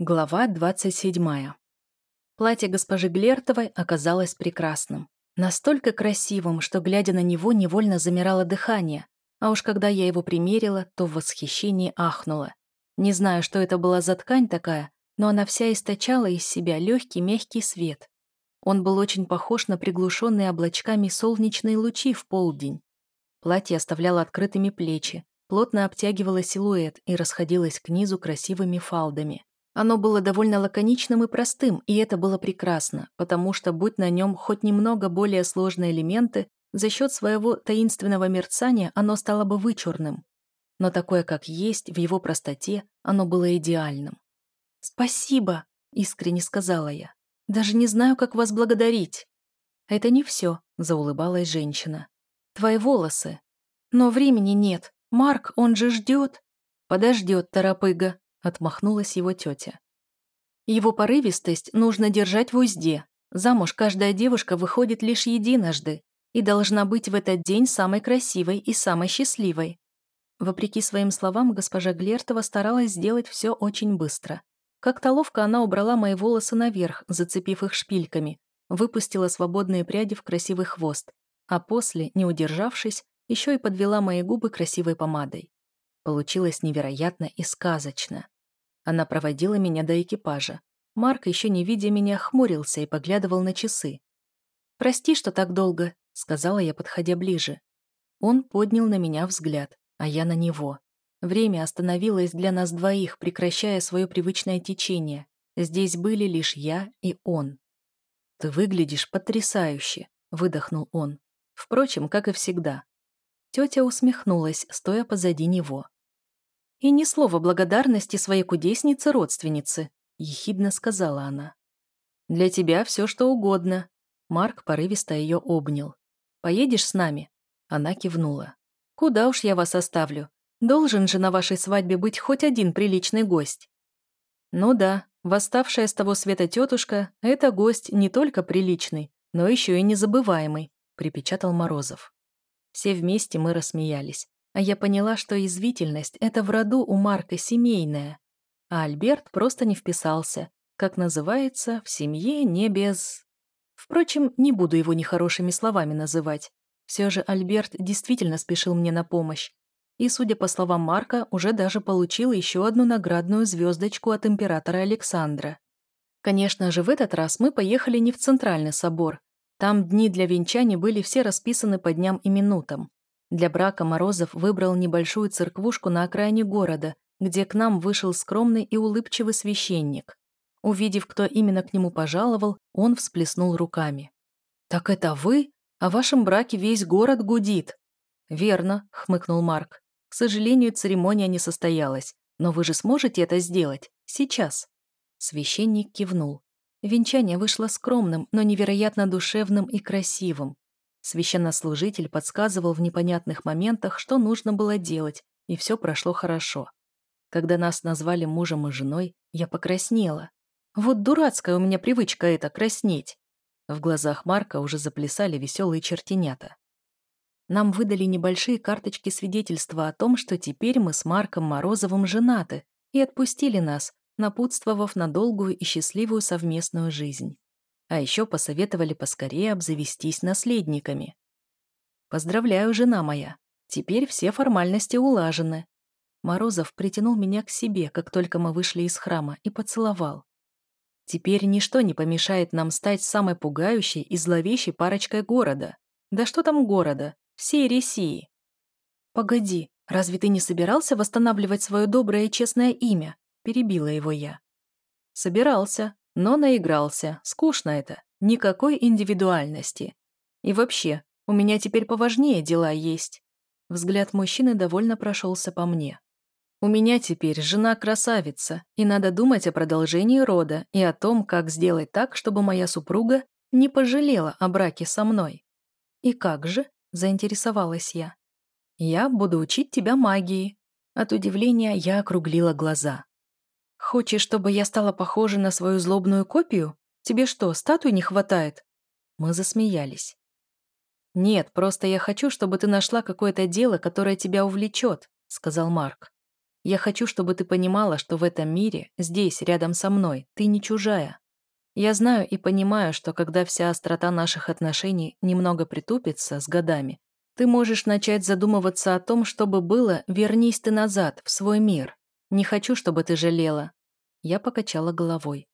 Глава 27. Платье госпожи Глертовой оказалось прекрасным. Настолько красивым, что, глядя на него, невольно замирало дыхание. А уж когда я его примерила, то в восхищении ахнула. Не знаю, что это была за ткань такая, но она вся источала из себя легкий мягкий свет. Он был очень похож на приглушенные облачками солнечные лучи в полдень. Платье оставляло открытыми плечи, плотно обтягивало силуэт и расходилось к низу красивыми фалдами. Оно было довольно лаконичным и простым, и это было прекрасно, потому что, будь на нем хоть немного более сложные элементы, за счет своего таинственного мерцания оно стало бы вычурным. Но такое, как есть, в его простоте, оно было идеальным. «Спасибо», — искренне сказала я. «Даже не знаю, как вас благодарить». «Это не все», — заулыбалась женщина. «Твои волосы. Но времени нет. Марк, он же ждет». «Подождет, торопыга», Отмахнулась его тетя. Его порывистость нужно держать в узде. Замуж каждая девушка выходит лишь единожды и должна быть в этот день самой красивой и самой счастливой. Вопреки своим словам, госпожа Глертова старалась сделать все очень быстро. Как-то ловко она убрала мои волосы наверх, зацепив их шпильками, выпустила свободные пряди в красивый хвост, а после, не удержавшись, еще и подвела мои губы красивой помадой. Получилось невероятно и сказочно. Она проводила меня до экипажа. Марк, еще не видя меня, хмурился и поглядывал на часы. «Прости, что так долго», — сказала я, подходя ближе. Он поднял на меня взгляд, а я на него. Время остановилось для нас двоих, прекращая свое привычное течение. Здесь были лишь я и он. «Ты выглядишь потрясающе», — выдохнул он. Впрочем, как и всегда. Тетя усмехнулась, стоя позади него. «И ни слова благодарности своей кудеснице-родственнице», — ехидно сказала она. «Для тебя все что угодно». Марк порывисто ее обнял. «Поедешь с нами?» Она кивнула. «Куда уж я вас оставлю? Должен же на вашей свадьбе быть хоть один приличный гость». «Ну да, восставшая с того света тетушка — это гость не только приличный, но еще и незабываемый», — припечатал Морозов. Все вместе мы рассмеялись. А я поняла, что извительность — это в роду у Марка семейная. А Альберт просто не вписался. Как называется, в семье не без... Впрочем, не буду его нехорошими словами называть. Все же Альберт действительно спешил мне на помощь. И, судя по словам Марка, уже даже получил еще одну наградную звездочку от императора Александра. Конечно же, в этот раз мы поехали не в Центральный собор. Там дни для венчания были все расписаны по дням и минутам. Для брака Морозов выбрал небольшую церквушку на окраине города, где к нам вышел скромный и улыбчивый священник. Увидев, кто именно к нему пожаловал, он всплеснул руками. «Так это вы? О вашем браке весь город гудит». «Верно», — хмыкнул Марк. «К сожалению, церемония не состоялась. Но вы же сможете это сделать? Сейчас». Священник кивнул. Венчание вышло скромным, но невероятно душевным и красивым. Священнослужитель подсказывал в непонятных моментах, что нужно было делать, и все прошло хорошо. Когда нас назвали мужем и женой, я покраснела. Вот дурацкая у меня привычка это краснеть. В глазах Марка уже заплясали веселые чертенята. Нам выдали небольшие карточки свидетельства о том, что теперь мы с Марком Морозовым женаты, и отпустили нас, напутствовав на долгую и счастливую совместную жизнь. А еще посоветовали поскорее обзавестись наследниками. «Поздравляю, жена моя. Теперь все формальности улажены». Морозов притянул меня к себе, как только мы вышли из храма, и поцеловал. «Теперь ничто не помешает нам стать самой пугающей и зловещей парочкой города. Да что там города? Всей Ресии». «Погоди, разве ты не собирался восстанавливать свое доброе и честное имя?» Перебила его я. «Собирался, но наигрался. Скучно это. Никакой индивидуальности. И вообще, у меня теперь поважнее дела есть. Взгляд мужчины довольно прошелся по мне. У меня теперь жена красавица, и надо думать о продолжении рода и о том, как сделать так, чтобы моя супруга не пожалела о браке со мной. И как же? Заинтересовалась я. Я буду учить тебя магии. От удивления я округлила глаза. «Хочешь, чтобы я стала похожа на свою злобную копию? Тебе что, статуи не хватает?» Мы засмеялись. «Нет, просто я хочу, чтобы ты нашла какое-то дело, которое тебя увлечет», — сказал Марк. Я хочу, чтобы ты понимала, что в этом мире, здесь, рядом со мной, ты не чужая. Я знаю и понимаю, что когда вся острота наших отношений немного притупится с годами, ты можешь начать задумываться о том, чтобы было «вернись ты назад, в свой мир». Не хочу, чтобы ты жалела. Я покачала головой.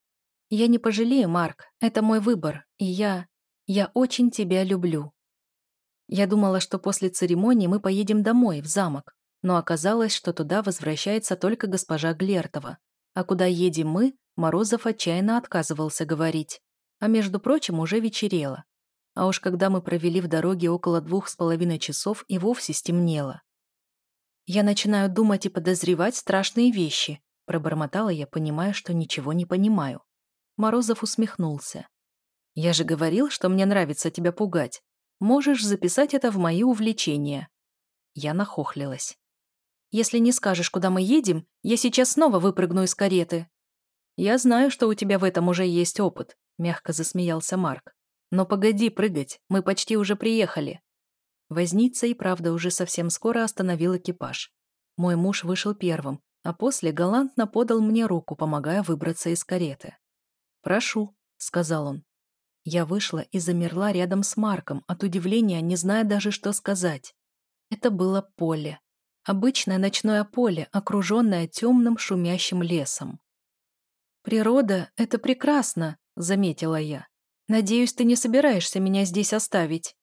Я не пожалею, Марк, это мой выбор, и я... я очень тебя люблю. Я думала, что после церемонии мы поедем домой, в замок, но оказалось, что туда возвращается только госпожа Глертова, а куда едем мы, Морозов отчаянно отказывался говорить. А между прочим, уже вечерело. А уж когда мы провели в дороге около двух с половиной часов, и вовсе стемнело. «Я начинаю думать и подозревать страшные вещи», пробормотала я, понимая, что ничего не понимаю. Морозов усмехнулся. «Я же говорил, что мне нравится тебя пугать. Можешь записать это в мои увлечения». Я нахохлилась. «Если не скажешь, куда мы едем, я сейчас снова выпрыгну из кареты». «Я знаю, что у тебя в этом уже есть опыт», — мягко засмеялся Марк. «Но погоди прыгать, мы почти уже приехали». Возница и правда уже совсем скоро остановил экипаж. Мой муж вышел первым, а после галантно подал мне руку, помогая выбраться из кареты. «Прошу», — сказал он. Я вышла и замерла рядом с Марком, от удивления не зная даже, что сказать. Это было поле. Обычное ночное поле, окруженное темным шумящим лесом. «Природа — это прекрасно», — заметила я. «Надеюсь, ты не собираешься меня здесь оставить».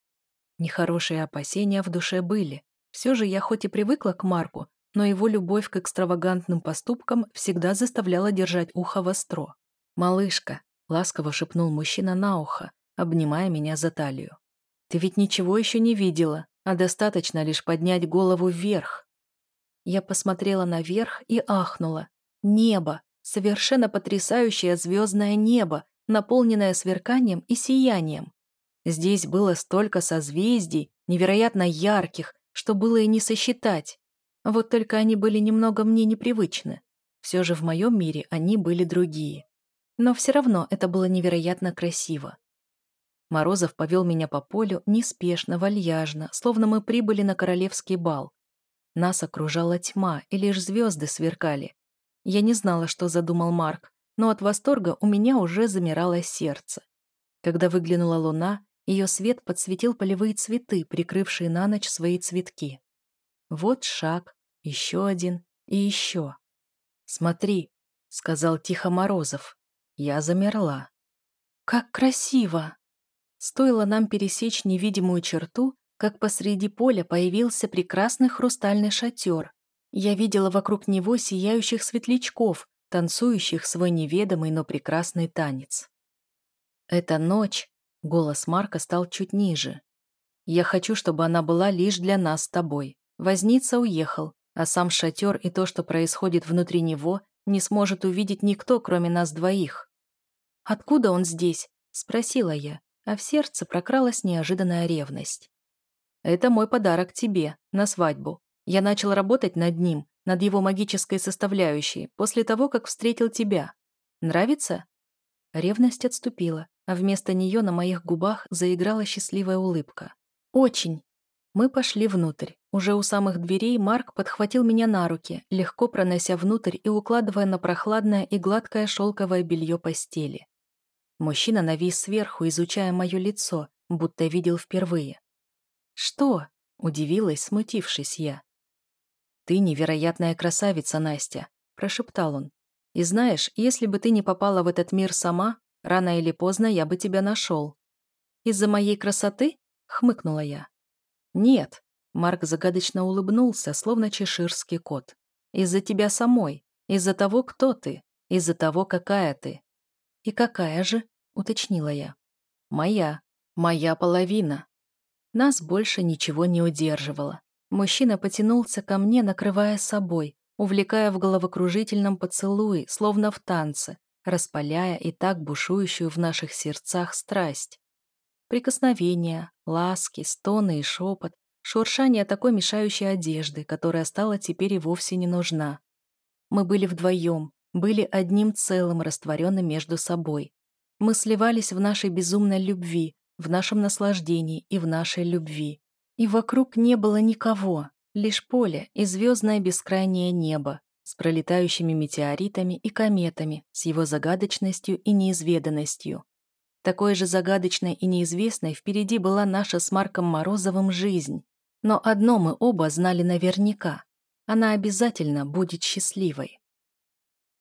Нехорошие опасения в душе были. Все же я хоть и привыкла к Марку, но его любовь к экстравагантным поступкам всегда заставляла держать ухо востро. «Малышка», — ласково шепнул мужчина на ухо, обнимая меня за талию. «Ты ведь ничего еще не видела, а достаточно лишь поднять голову вверх». Я посмотрела наверх и ахнула. Небо! Совершенно потрясающее звездное небо, наполненное сверканием и сиянием. Здесь было столько созвездий, невероятно ярких, что было и не сосчитать. Вот только они были немного мне непривычны. Все же в моем мире они были другие. Но все равно это было невероятно красиво. Морозов повел меня по полю неспешно, вальяжно, словно мы прибыли на королевский бал. Нас окружала тьма, и лишь звезды сверкали. Я не знала, что задумал Марк, но от восторга у меня уже замирало сердце. Когда выглянула луна, ее свет подсветил полевые цветы, прикрывшие на ночь свои цветки. Вот шаг, еще один и еще. «Смотри», — сказал тихо Морозов. Я замерла. «Как красиво!» Стоило нам пересечь невидимую черту, как посреди поля появился прекрасный хрустальный шатер, я видела вокруг него сияющих светлячков, танцующих свой неведомый, но прекрасный танец. Эта ночь, голос Марка стал чуть ниже. Я хочу, чтобы она была лишь для нас с тобой. Возница уехал, а сам шатер и то, что происходит внутри него, не сможет увидеть никто, кроме нас двоих. «Откуда он здесь?» – спросила я, а в сердце прокралась неожиданная ревность. «Это мой подарок тебе, на свадьбу. Я начал работать над ним, над его магической составляющей, после того, как встретил тебя. Нравится?» Ревность отступила, а вместо нее на моих губах заиграла счастливая улыбка. «Очень!» Мы пошли внутрь. Уже у самых дверей Марк подхватил меня на руки, легко пронося внутрь и укладывая на прохладное и гладкое шелковое белье постели. Мужчина навис сверху, изучая мое лицо, будто видел впервые. «Что?» – удивилась, смутившись я. «Ты невероятная красавица, Настя», – прошептал он. «И знаешь, если бы ты не попала в этот мир сама, рано или поздно я бы тебя нашел». «Из-за моей красоты?» – хмыкнула я. «Нет», – Марк загадочно улыбнулся, словно чеширский кот. «Из-за тебя самой, из-за того, кто ты, из-за того, какая ты». «И какая же?» – уточнила я. «Моя. Моя половина». Нас больше ничего не удерживало. Мужчина потянулся ко мне, накрывая собой, увлекая в головокружительном поцелуе, словно в танце, распаляя и так бушующую в наших сердцах страсть. Прикосновения, ласки, стоны и шепот, шуршание такой мешающей одежды, которая стала теперь и вовсе не нужна. Мы были вдвоем, были одним целым, растворенным между собой. Мы сливались в нашей безумной любви, в нашем наслаждении и в нашей любви. И вокруг не было никого, лишь поле и звездное бескрайнее небо, с пролетающими метеоритами и кометами, с его загадочностью и неизведанностью. Такой же загадочной и неизвестной впереди была наша с Марком Морозовым жизнь. Но одно мы оба знали наверняка. Она обязательно будет счастливой.